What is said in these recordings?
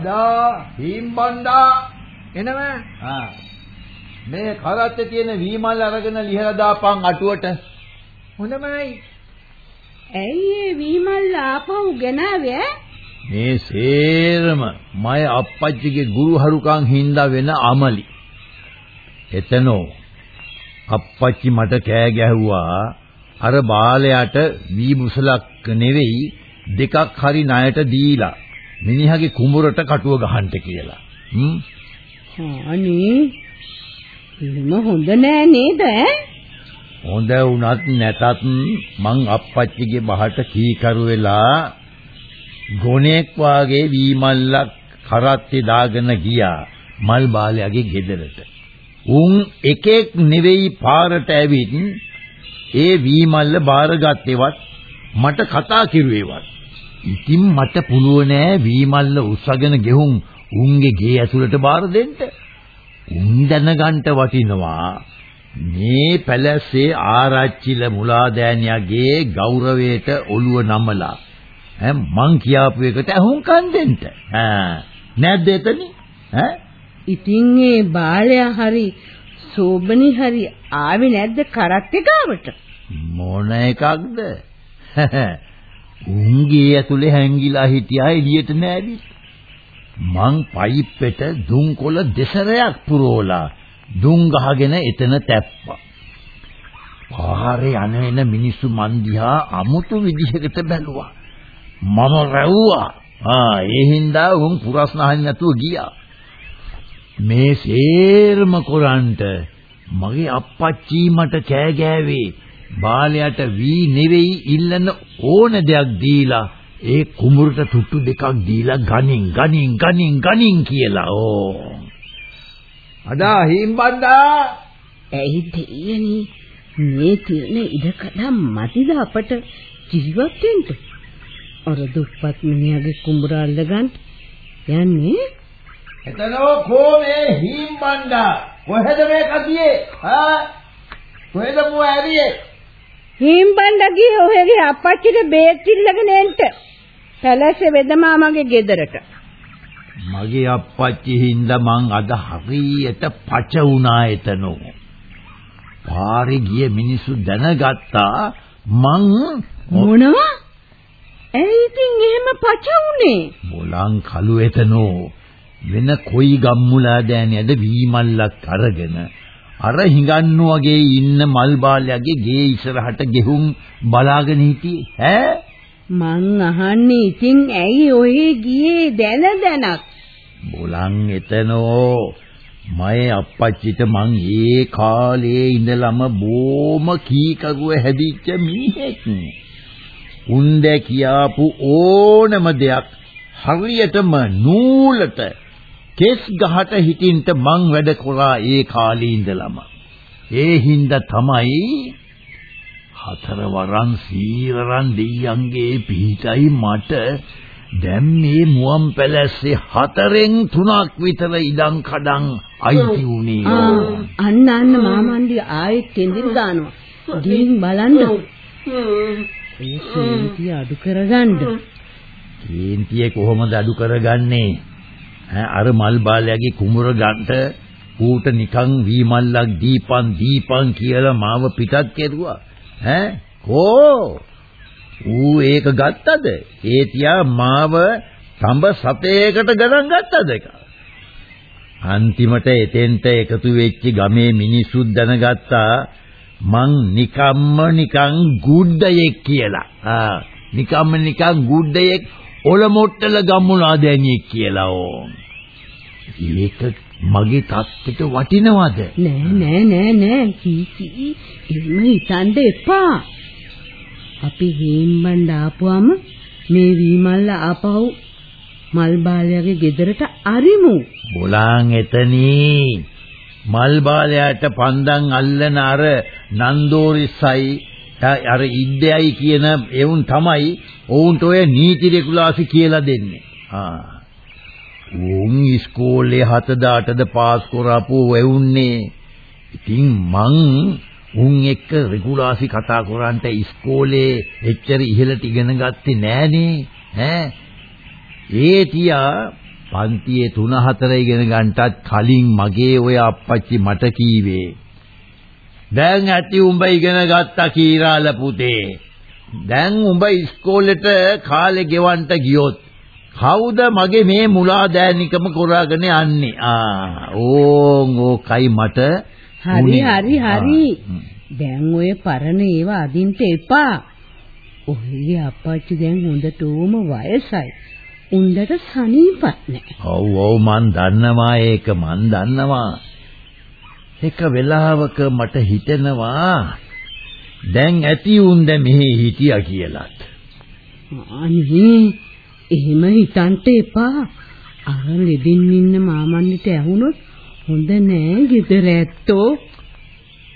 අදා හීම්බණ්ඩා එනම ආ. මේ කරත්තේ තියෙන වීමල් අරගෙන ලිහලා දාපන් අටුවට. හොඳමයි. ඇයි ඒ වීමල් ආපහු ගෙනාවේ? මේ සේරම මය අප්පච්චිගේ ගුරුහරුකම් හින්දා වෙන අමලි. එතනෝ අප්පච්චි මට කෑ ගැහුවා. අර බාලයට වී බුසලක් නෙවෙයි දෙකක් හරි ණයට දීලා මිනිහගේ කුඹරට කටුව ගහන්න කියලා. හ්ම්. අනේ එහෙම හොඳ නෑ නේද ඈ හොඳ වුණත් නැතත් මං අප්පච්චිගේ බහට කීකරු වෙලා ගොණෙක් වාගේ වී මල්ලක් කරත්තේ දාගෙන ගියා මල් බාලයාගේ ගෙදරට. උන් එකෙක් නෙවෙයි පාරට ඇවිත් ඒ වී මල්ල බාරගත්තේවත් මට කතා කිරුවේවත්. ඉතින් මට පුළුවන් නෑ වී මල්ල උස්සගෙන ගෙහුම් උන්ගේ ගේ ඇතුළට බාර දෙන්න. උන් දැනගන්න වටිනවා මේ පැලැස්සේ ආරච්චිල මුලාදෑනියාගේ ගෞරවයට ඔළුව නමලා ඈ මං කියාපු එකට අහුම්කම් දෙන්න. ඈ නැද්ද එතන? ඈ ඉතින් ඒ බාලයා හරි සෝබනි හරි ආවේ නැද්ද කරත්තේ ගාවට මොන එකක්ද? උන්ගේ ඇතුලේ හැංගිලා හිටියා එළියට නෑවිත්. මං පයිප්පෙට දුම්කොළ දෙසරයක් පුරවලා දුම් ගහගෙන එතන තැප්පා. පාරේ යන එන මිනිස්සු මන් දිහා අමුතු විදිහකට බැලුවා. මම රැව්වා. ආ ඒ හින්දා උන් පුරස්න අහන්න නැතුව ගියා. මේ සේරම කරන්ට මගේ අප්පච්චි මට කෑ ගෑවේ බාලයට වී නෙවෙයි ඉල්ලන ඕන දෙයක් දීලා ඒ කුඹුරට තුට්ටු දෙකක් දීලා ගනින් ගනින් ගනින් ගනින් කියලා. ඕ. අදා හිම්බන්දා! ඇයි දෙයනි මේ තියෙන ඉඩකඩම් මතිද අපට? ජීවත් වෙන්න. අර දුප්පත් මිනිහාගේ කුඹුර අල්ලගන්න යන්නේ? එතනෝ කොමේ හිම්බන්දා. කොහෙද මේ කතියේ? ආ? කොහෙද මෝ ඇරියේ හිම්බණ්ඩගේ ඔහෙගේ අපච්චිට බේත් ඉල්ලගෙන එන්න පැලැස්සේ වෙදමාමගේ ගෙදරට මගේ අප්පච්චි හින්දා මං අද හරියට පච වුණා එතනෝ. පාරේ ගිය මිනිස්සු දැනගත්තා මං මොනවා? ඇයි ඉතින් එහෙම පච උනේ? මොලං කළු එතනෝ වෙන කොයි ගම්මුලා දෑනියද වීමල්ලක් අරගෙන අර හිඟන්නු වගේ ඉන්න මල් බාලයාගේ ගේ ඉස්සරහට ගෙහුම් බලාගෙන හිටියේ. ඈ? මං අහන්නේ ඉතින් ඇයි ඔහේ ගියේ දැන දැනක්? බොලන් එතනෝ. මගේ අප්පච්චිට මං ඒ කාලේ ඉඳලම බොම කීකරුව හැදිච්ච මිනිහෙක්. උන්ද කියාපු ඕනම දෙයක් හරියටම නූලට කෙස් ගහට හිටින්ට මං වැඩ කරා ඒ කාලේ ඉඳලම. ඒ හින්දා තමයි හතර වරන් සීරරන් දෙයියන්ගේ පිහිටයි මට දැන් මේ මුවන් පැලැස්සේ හතරෙන් තුනක් විතර ඉඩම් කඩම් අයිති උනේ. අන්න අන්න මාමන්ඩි ආයෙත් කෙන්දින් දානවා. ගිහින් බලන්න. ඒ කේන්තිය අඩු කරගන්න. කේන්තිය කොහොමද අඩු කරගන්නේ? අර මල් බාලයාගේ කුඹුර ගන්නට ඌට නිකන් වී මල්ලක් දීපන් දීපන් කියලා මාව පිටත් කෙරුවා. ඈ කෝ ඌ ඒක ගත්තද? ඒ තියා මාව සම්බ සතේකට ගණන් ගත්තද ඒක? අන්තිමට එතෙන්ට එකතු වෙච්ච ගමේ මිනිස්සුත් දැනගත්තා මං නිකම්ම නිකන් ගුඩ්ඩයෙක් කියලා. ආ නිකම්ම නිකන් ගුඩ්ඩයෙක් ඔලොමොට්ටල ගම්මුණා දැනියෙක් කියලා ඕ. ඒක මගේ තත්ත්වයට වටිනවද? නෑ නෑ නෑ නෑ කී එහෙම හිතන්න එපා. අපි හේම්බණ්ඩ ආපුවම මේ වීමල්ල ආපහු මල් බාලයාගේ ගෙදරට අරිමු. බොලාන් එතනී මල් බාලයාට පන්දන් අල්ලන අර නන්දෝරිස්සයි අර ඉද්දයයි කියන එවුන් තමයි ඔවුන්ට ඔය නීති රෙගුලාසි කියලා දෙන්නේ. ආ. උන් ඉස්කෝලේ 7ද 8ද පාස් කරපු එවුන්නේ. ඉතින් මං උන් එක්ක රෙගුලාසි කතා කරන්ට ඉස්කෝලේ එච්චර ඉහළට ඉගෙන ගත්තේ නෑනේ. ඈ ඒ තියා පන්තියේ 3 4 ඉගෙන ගන්නටත් කලින් මගේ ඔය අප්පච්චි මට කීවේ දැන් ඇති උඹ ඉගෙන ගත්තා කීරාල පුතේ. දැන් උඹ ඉස්කෝලේට කාලේ ගෙවන්න ගියොත් කවුද මගේ මේ මුලා දෑනිකම කරාගෙන යන්නේ? ආ ඕන් ඕකයි මට. හරි හරි හරි. දැන් ඔය පරණ ඒවා අදින්ට එපා. ඔයගේ අප්පච්චි දැන් හොඳටම වයසයි. උන්දට සනීපත් නැහැ. ඔව් ඔව් මන් දන්නවා ඒක මන් දන්නවා. එක වෙලාවක මට හිතෙනවා දැන් ඇති උන්ද මෙහි හිටියා කියලාත්. අනේ එහෙම හිතන්ට එපා. අර ලෙඩින් ඉන්න මාමන්නිට ඇහුනොත් හොඳ නෑ ගෙදර ඇත්තෝ.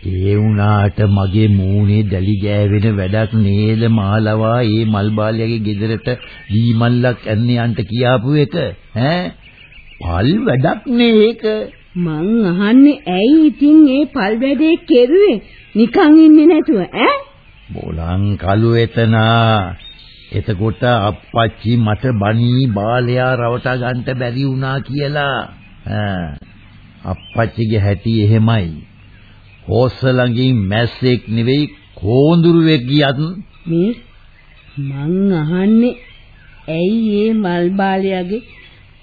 ඒ වුණාට මගේ මූණේ දැලි ගෑවෙන වැඩක් නේද මාලවා ඒ මල් බාලයාගේ ගෙදරට වී මල්ලක් ඇන්නේ යන්ට කියාපු එක ඈ පල් වැඩක් නේ ඒක මං අහන්නේ ඇයි ඉතින් ඒ පල් වැඩේ කෙරුවේ? නිකන් ඉන්නේ නැතුව ඈ? බෝලං කළු එතන? එතකොට අප්පච්චි මට බණී බාලයා රවටා ගන්න බැරි වුණා කියලා. අප්පච්චිගේ හැටි එහෙමයි. හොස්ස ළඟින් මැස්සෙක් නෙවෙයි කෝඳුරුවෙක් ගියත් මේ මං අහන්නේ ඇයි ඒ මල් බාලයාගේ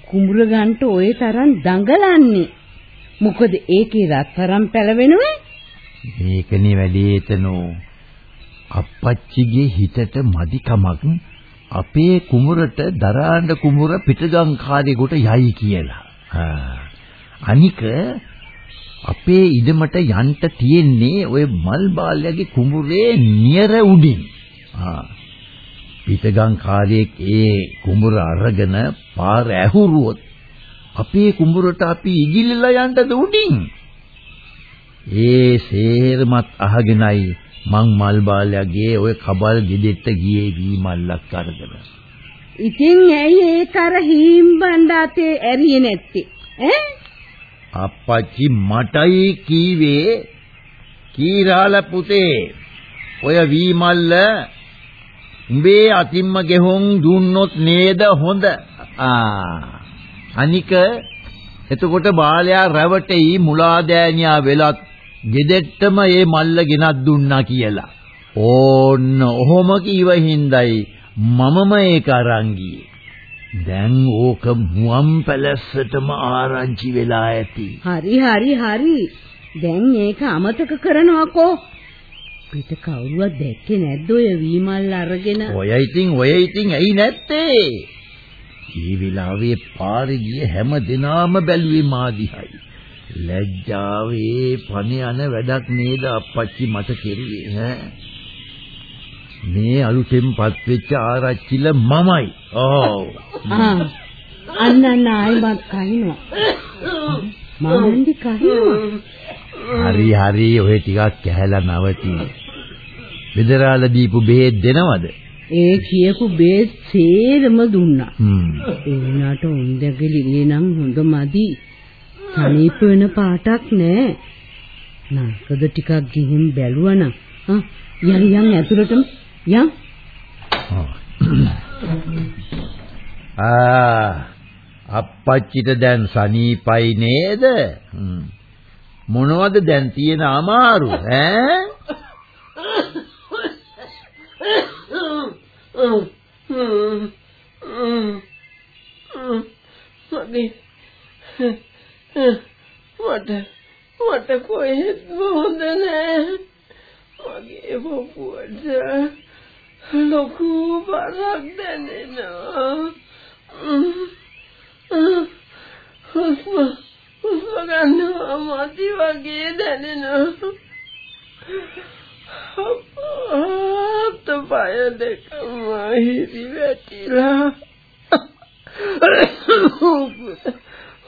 කුඹුර ගන්නට ඔය තරම් දඟලන්නේ මොකද ඒකේ රත්තරන් පැලවෙනවද මේකනේ වැඩේ එතනෝ අප්පච්චිගේ හිතට මදිකමක් අපේ කුඹරට දරාණ්ඩ කුඹුර පිටගම් කාර්යයකට යයි කියලා. අනික අපේ ඉඩමට යන්න තියෙන්නේ ওই මල් බාල්යගේ කුඹුරේ නියර උඩින්. ආ. පිටගම් කාර්යයක් ඒ කුඹුර අරගෙන පාර ඇහුරුවොත් අපේ කුඹුරට අපි ඉගිලිලා යන්නද උඩින්. ඒ සේරමත් අහගෙනයි මං මල් බාලයාගේ ওই කබල් ගෙදෙට්ට ගියේ වී මල්ලක් අරගෙන. ඉතින් ඇයි ඒ කර හීම් බණ්ඩාතේ ඇරියේ නැත්තේ? ඈ අප්පච්චි මටයි කීවේ කීරාල පුතේ ඔය වීමල්ල උඹේ අතිම්ම ගෙහොන් දුන්නොත් නේද හොඳ ආ අනික එතකොට බාලයා රැවටෙයි මුලාදෑනියා වෙලත් ගෙදෙට්ටම මේ මල්ල ගෙනත් දුන්නා කියලා ඕන්න ඔහොම කීව හින්දයි මමම ඒක අරන් ගියේ දැන් ඕක මුවන් පැලැස්සටම ආරංචි වෙලා ඇති. හරි හරි හරි. දැන් ඒක අමතක කරනවාකෝ. පිට කවුරුවත් දැක්කේ නැද්ද ඔය වීමල් අරගෙන? ඔය ඉතින් ඔය ඉතින් ඇයි නැත්තේ? මේ විලාවේ පාරේ ගිය හැම දිනාම බැලුවේ මාදිහයි. ලැජ්ජාවේ පණ යන වැඩක් නේද අප්පච්චි මට කෙරුවේ ඈ මේ අලුතෙන්පත් වෙච්ච ආරච්චිල මමයි. ඔව්. අන්න අන්න ආයිමත් කහිනවා. මාන්දි කහිනවා. හරි හරි ඔය ටිකක් කැහැලා නවති. බෙදරාල දීපු බෙහෙත් දෙනවද? ඒ කියපු බෙහෙත් සේරම දුන්නා. ඒ වුණාට උන්දගලියේ නම් හොඳ මදි. සනීප වෙන පාටක් නෑ. නාකද ටිකක් ගිහින් බැලුවනම් ආ යන් යන් ඇතුළටම යම් ආ අප්පච්චිට දැන් සනීපයි නේද මොනවද දැන් තියෙන අමාරු ඈ මට මට කොහෙත් හොඳ නෑ මගේ පොපුවට ලොකු බරක් දැනෙනවා. හුස්ම හුස්ම ගන්නවා මදි වගේ දැනෙනවා. අප්ප පය දෙකම හිරි වැටිලා.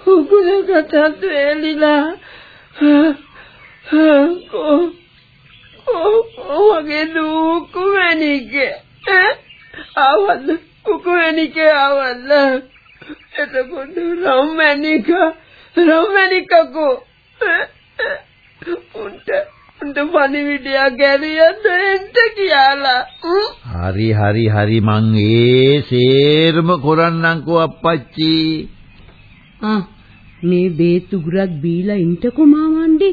උගුලකටත් වේලිලා කෝ කෝ වගේ දුක වෙනිකේ ආවද කුකුවෙනිකේ ආවද එතකොට රොමැනික රොමැනිකකෝ උන්ට උන්ට පණිවිඩයක් ගැරියද එන්ට කියලා. හරි හරි හරි. මං ඒ සේරම කරන්නම්කෝ අප්පච්චි. ආ මේ බේත් උගුරක් බීලා ඉන්ටකෝ මාමණ්ඩි.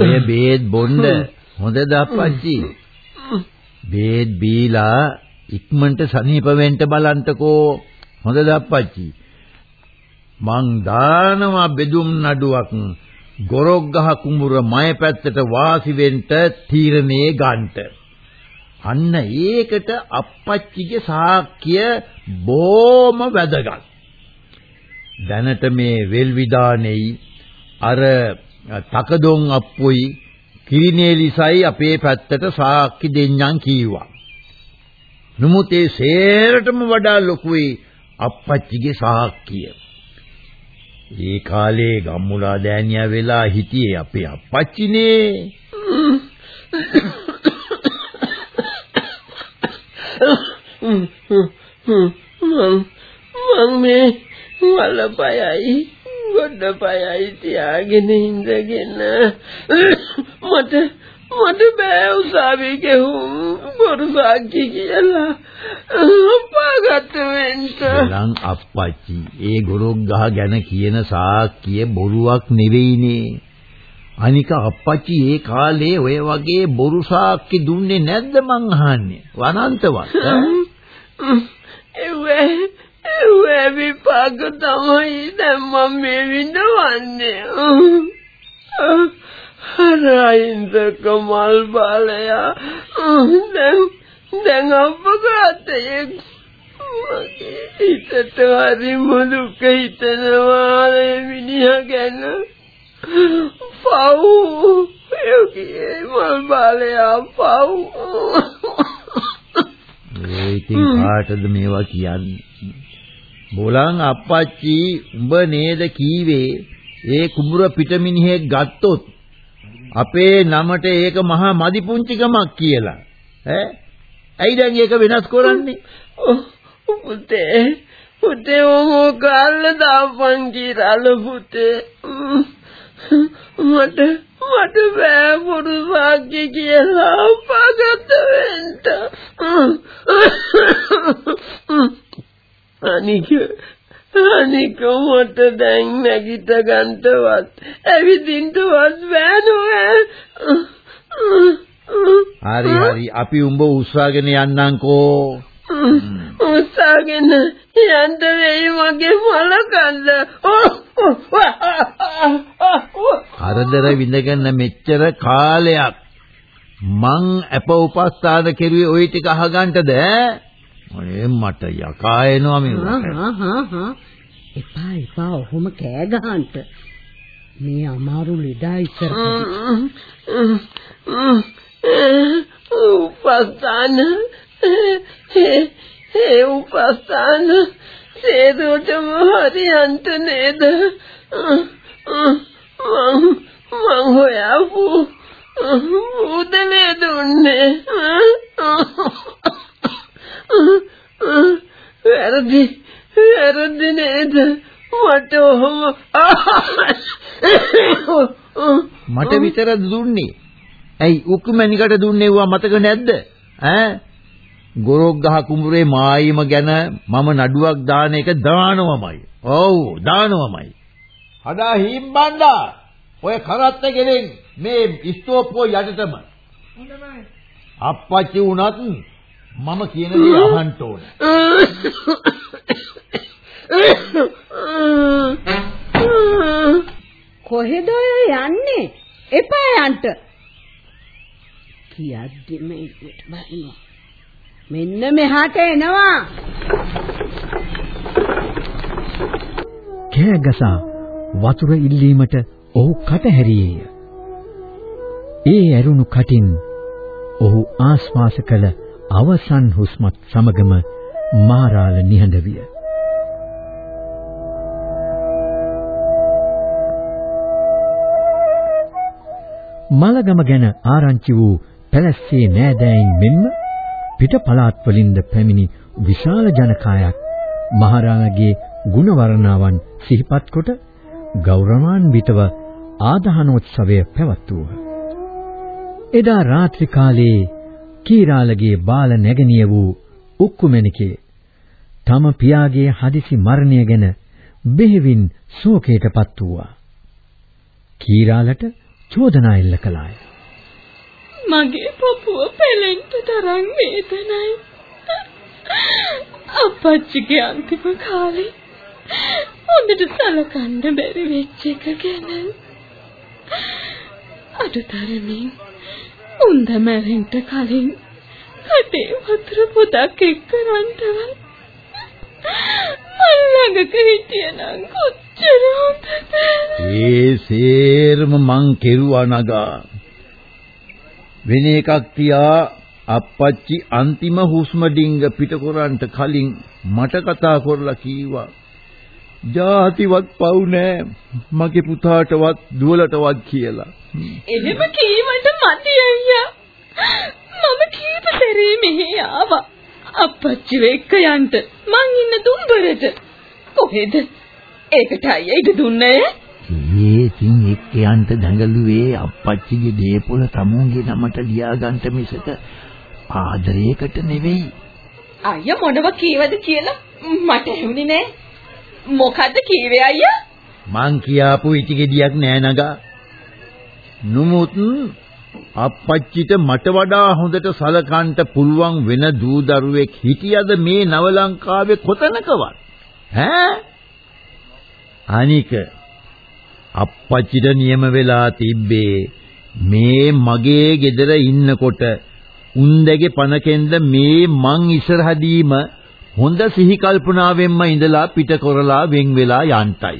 ඔය බේත් බොන්න හොඳද අප්පච්චි? බේත් බීලා ඉක්මනට සනීප වෙන්න බලන්ටකෝ. හොඳද අප්පච්චි මං දානවා බෙදුම් නඩුවක් ගොරොක්ගහ කුඹුර මය පැත්තට වාසි වෙන්න තීරණේ ගන්නට අන්න ඒකට අප්පච්චිගේ සාක්කිය බොම වැදගත් දැනට මේ වෙල් විදානෙයි අර තකදොන් අප්පුයි කිරිනේලිසයි අපේ පැත්තට සාක්කි දෙන්නම් කීවා. නමුත් ඒ සේරටම වඩා ලොකුයි අප්පච්චිගේ සාක්කිය. ඒ කාලේ ගම්මුලා දෑනියා වෙලා හිටියේ අපේ අප්පච්චිනේ. මං මං මේ වලපයයි ගොඩපයයි තියාගෙන ඉඳගෙන මට මට බෑ උසාවි ගෙහුම් බොරු සාක්ෂි කියලා. පාගත වෙන්න ලං අප්පච්චි ඒ ගොරොක් ගහ ගැන කියන සාක්කිය බොරුවක් නෙවෙයිනේ. අනික අප්පච්චි ඒ කාලේ ඔය වගේ බොරු සාක්කි දුන්නේ නැද්ද මං අහන්නේ? වනන්තවත් එවේ එවේ විපාක තමයි දැන් මම මේ විඳවන්නේ හරයින්ද කමල් බලයා. දැන් දැන් අපගතේ මගේ හිතට හරි මුදුක හිතනවා මිනිහා ගැන. පව්. යෝගී මල් බලයා පව්. ඒ ඉතින් කාටද මේවා කියන්නේ? බෝලං අප්පච්චි උඹ නේද කීවේ? ඒ කුඹුර පිටමිනිහෙක් ගත්තොත් අපේ නමට ඒක මහා මදි පුංචිකමක් කියලා. ඈ? ඇයි දැන් ඒක වෙනස් කරන්නේ? පුතේ. පුතේ ඔමෝ කාල්ල දාපන් කියලා පුතේ. මට මට බෑ පුරුසාක්කි කියලා පාගත වෙන්න. අනික අනික මට දැන් නැගිට ගන්නවත් ඇවිදින්නවත් බෑ හරි හරි. අපි උඹ උස්සාගෙන යන්නම්කෝ. උස්සාගෙන යන්න වෙයි මගේ මල කන්ද හරදර විඳගෙන මෙච්චර කාලයක් මං අප උපස්ථාන කෙරුවේ ওই ටික අහගන්නද ඈ මට යකා එනවා මේ හා හා හා එපා එපා ඔහොම කෑ ගහන්න. මේ අමාරු ලෙඩා ඉස්සර උපස්ථාන. ඒ උපස්ථාන. සේදුවටම හරියන්ට නේද? මං මං හොයාපු. උදලේ දුන්නේ වැරදි. වැරදි නේද? මට ඔහොම මට විතරද දුන්නේ. ඇයි උකුමැණිකට දුන්නේ වා මතක නැද්ද? ඈ? ගොරොක් ගහ කුඹුරේ මායිම ගැන මම නඩුවක් දාන එක දානවමයි. ඔව් දානවමයි. හදා හිම්බන්දා ඔය කරත්ත ගෙලෙන් මේ ස්තෝප්පෝ යටටම අප්පච්චි වුණත් මම කියන දේ අහන්න ඕන. කොහෙද ඔය යන්නේ? එපා යන්න කියද්දිම ඉක්මට බලනවා. මෙන්න මෙහාට එනවා. කෑගසා වතුර ඉල්ලීමට ඔහු කට හැරියේය. ඒ ඇරුණු කටින් ඔහු ආශ්වාස කළ අවසන් හුස්මත් සමගම මාරාල නිහඬ විය. මලගම ගැන ආරංචි වූ පැලැස්සේ නෑදෑයින් මෙන්ම පිට පළාත් වලින්ද පැමිණි විශාල ජනකායක් මහරාණාගේ ගුණ වර්ණාවන් සිහිපත් කොට ගෞරවාන්විතව ආදාහනෝත්සවය පැවැත්වුවා. එදා රාත්‍රී කාලයේ කීරාලගේ බාල නැගණිය වූ උක්කුමැණිකේ තම පියාගේ හදිසි මරණය ගැන බෙහෙවින් ශෝකයටපත් වූවා. කීරාලට චෝදනා එල්ල කළාය. මගේ පපුව පෙලෙන්න තරම් වේදනයි. අපච්චිගේ අන්තිම කාලේ හොඳට සලකන්න බැරි වෙච්ච එක ගැන අඩුතරමින් උන්ද මැරෙන්න කලින් කටේ වතුර පොතක් එක්කරන්ටවත් මල්ලඟක හිටියනම් කොච්චර හොඳද? ඒ සේරම මං කෙරුවා නගා. වෙන එකක් තියා අප්පච්චි අන්තිම හුස්ම ඩිංග පිටකොරන්ට කලින් මට කතා කරලා කීවා. ජාතිවත් පව් නෑ මගේ පුතාටවත් දුවලටවත් කියලා. එහෙම කීවට මදි අයියා. මම කීප සැරේ මෙහෙ ආවා. අප්පච්චිව එක්ක යන්න මං ඉන්න දුම්බරට. කොහෙද? ඒකට අයියා ඉඩ දුන්නේ ඒ තින් එක්ක යන්න දඟලුවේ අප්පච්චිගේ දේපොළ තමුන්ගේ නමට ලියාගන්න මිසක ආදරයකට නෙවෙයි. අයියා මොනව කීවද කියලා මට ඇහුනේ නෑ. මොකද්ද කීවේ අයියා? මං කියාපු ඉටිගෙඩියක් නෑ නගා. නුමුත් අප්පච්චිට මට වඩා හොඳට සලකන්න පුළුවන් වෙන දූ දරුවෙක් හිටියද මේ නව ලංකාවේ කොතනකවත්? ඈ? අනික අප්පච්චිට නියම වෙලා තිබ්බේ මේ මගේ ගෙදර ඉන්නකොට උන්දගේ පනකෙන්ද මේ මං ඉස්සරහදීම හොඳ සිහි කල්පනාවෙන්ම ඉඳලා පිට කරලා වෙන් වෙලා යන්ටයි.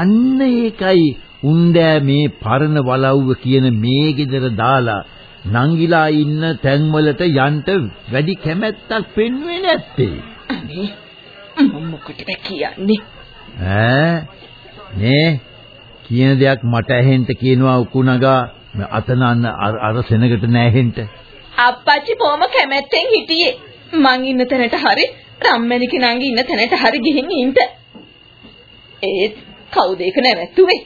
අන්න ඒකයි උන්දෑ මේ පරණ වලව්ව කියන මේ ගෙදර දාලා නංගිලා ඉන්න තැන්වලට යන්න වැඩි කැමැත්තක් පෙන්වෙන්නේ නැත්තේ. අනේ මම මොකටද කියන්නේ? ඈ නේ කියන දෙයක් මට ඇහෙන්න කියනවා උකුණගා අතනන්න අර සෙනගට නෑහෙන්න. අප්පච්චි බොම කැමැත්තෙන් හිටියේ. මං ඉන්න තැනට හරි රම්මැණික නංගි ඉන්න තැනට හරි ගිහින් ඉන්න. ඒත් කවුද ඒක නැවැත්තුවේ?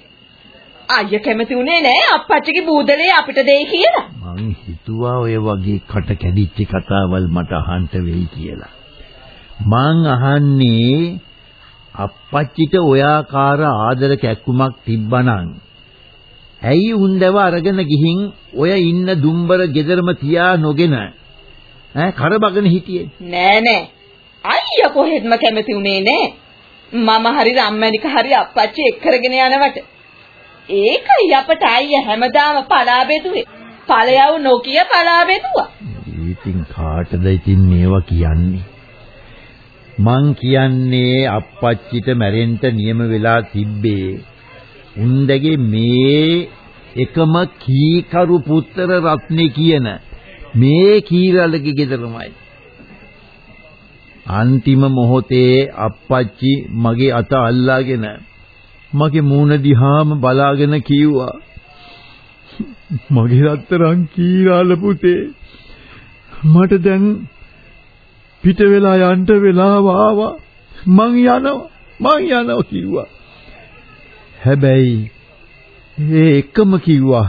අයියා කැමති උනේ නෑ අප්පච්චිගේ බූදලේ අපිට දෙයි කියලා. මං හිතුවා ඔය වගේ කට කැඩිච්ච කතාවල් මට අහන්න වෙයි කියලා. මං අහන්නේ අප්පච්චිට ඔයාකාර ආදර කැක්කුමක් තිබ්බනම් ඇයි උන්දව අරගෙන ගිහින් ඔය ඉන්න දුම්බර ගෙදරම තියා නොගෙන ඈ කරබගෙන හිටියේ. නෑ නෑ. අයියා කොහෙත්ම කැමති උනේ නෑ. මම හරි රම්මැණික හරි අප්පච්චි එක් කරගෙන යනවට. ඒකයි අපට අයියා හැමදාම පලා බෙදුවේ. ඵලයව නොකිය පලා බෙදුවා. ඉතින් කාටද ඉතින් මේවා කියන්නේ? මං කියන්නේ අප්පච්චිට මැරෙන්න නියම වෙලා තිබ්බේ. උන්දගේ මේ එකම කීකරු පුත්‍ර රත්නේ කියන මේ කීරලගේ ගෙදරමයි. අන්තිම මොහොතේ අප්පච්චි මගේ අත අල්ලාගෙන මගේ මූණ දිහාම බලාගෙන කිව්වා මගේ රත්තරන් කීරාල පුතේ මට දැන් පිට වෙලා යන්න වෙලාව ආවා. මං යනවා මං යනවා කිව්වා. හැබැයි ඒ එකම කිව්වා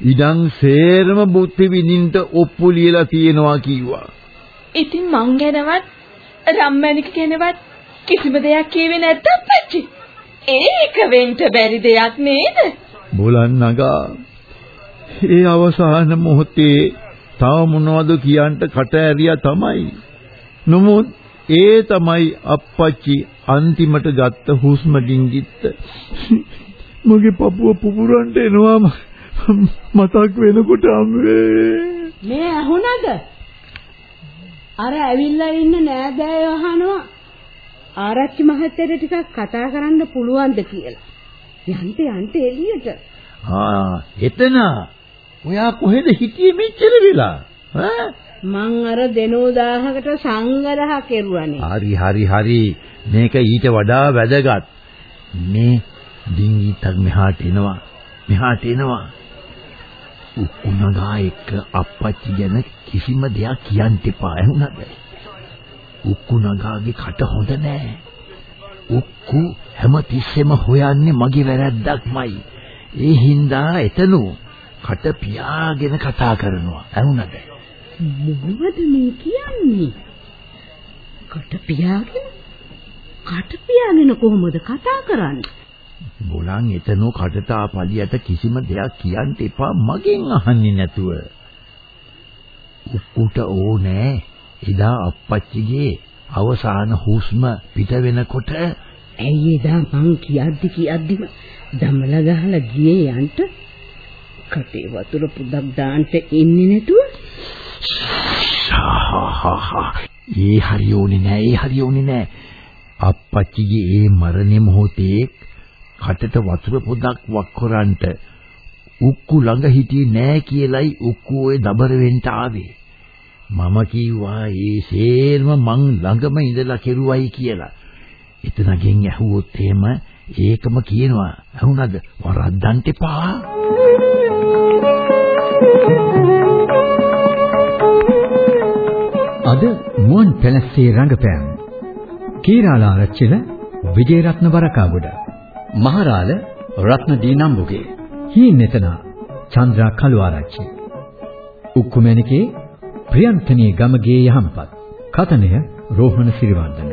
ඉඩම් සේරම බුද්ධි විඳින්න ඔප්පු ලියලා තියෙනවා කිව්වා. ඉතින් මං ගැනවත් රම්මැණික ගැනවත් කිසිම දෙයක් කියවේ නැද්ද අප්පච්චි ඒක වෙන්න බැරි දෙයක් නේද? බෝලන් නගා ඒ අවසාන මොහොතේ තව මොනවද කියන්න කට ඇරියා තමයි. නමුත් ඒ තමයි අප්පච්චි අන්තිමට ගත්ත හුස්ම ඩිංගිත්ත. මගේ පපුව පුපුරන්ට එනවා මතක් වෙනකොට අම්මේ. මේ ඇහුණද? අර ඇවිල්ලා ඉන්න නෑදෑයෝ අහනවා ආරච්චි මහත්තයට ටිකක් කතා කරන්න පුළුවන්ද කියලා. යන්න යන්න එළියට. ආ එතන ඔයා කොහෙද හිටියේ මෙච්චර වෙලා? ඈ මං අර දෙනෝ 1000කට සංගරහ කෙරුවානේ. හරි හරි හරි මේක ඊට වඩා වැදගත්. මේ ඩිංගිතක් මෙහාට එනවා. මෙහාට එනවා. උකුණගා එක්ක අප්පච්චි ගැන කිසිම දෙයක් කියන්න එපා ඇහුණද? උකුණගාගේ කට හොඳ නෑ. උක්කු හැමතිස්සෙම හොයන්නේ මගේ වැරැද්දක්මයි. ඒ හින්දා එතනු කට පියාගෙන කතා කරනවා. ඇහුණද? මොනවද මේ කියන්නේ? කට පියාගෙන? කට පියාගෙන කොහොමද කතා කරන්නේ? බොලන් එතනෝ කටට ආපලියට කිසිම දෙයක් කියන්න එපා මගෙන් අහන්නේ නැතුව. උක්කුට ඕනේ. එදා අප්පච්චිගේ අවසාන හුස්ම පිට වෙනකොට ඇයි එදා මං කියද්දි කියද්දිම දමල ගහලා ගියේ යන්ට? කටේ වතුර පුදක් දාන්න ඉන්නේ නැතුව? ඒ හරියෝනේ නෑ ඒ හරියෝනේ නෑ. අප්පච්චිගේ ඒ මරණය මොහොතේ කටට වතුර පොදක් වක් කරන්ට උක්කු ළඟ හිටියේ නෑ කියලයි උක්කු ඔය දබර වෙන්න ආවේ මම කිව්වා ඒ සේරම මං ළඟම ඉඳලා කෙරුවයි කියලා එතනගෙන් ඇහුවොත් එහෙම ඒකම කියනවා. ඇහුණද? වරද්දන්ට එපා. අද මුවන් පැලස්සේ රංගපෑම් කීරාලාරච්චිල විජේරත්න වරකාගොඩ මහරාල රත්න දීනම්බුගේ හීනෙතන චන්ද්‍රා කළුආරච්චි. උක්කුමැණිකේ ප්‍රියන්තනී ගමගේ යහම්පත් කතනය රෝහණ සිරිවර්ධන.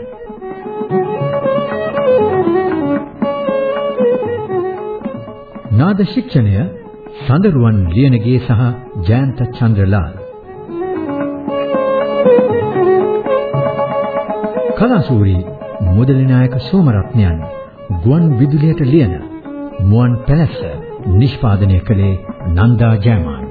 නාද ශික්ෂණය සඳරුවන් ලියනගේ සහ ජයන්ත චන්ද්‍රලාල්. කලාසූරි මුදලි නායක සෝමරත්නයන්. ගුවන් විදුලියට ලියන මුවන් පැලැස්ස නිෂ්පාදනය කළේ නන්දා ජයමාන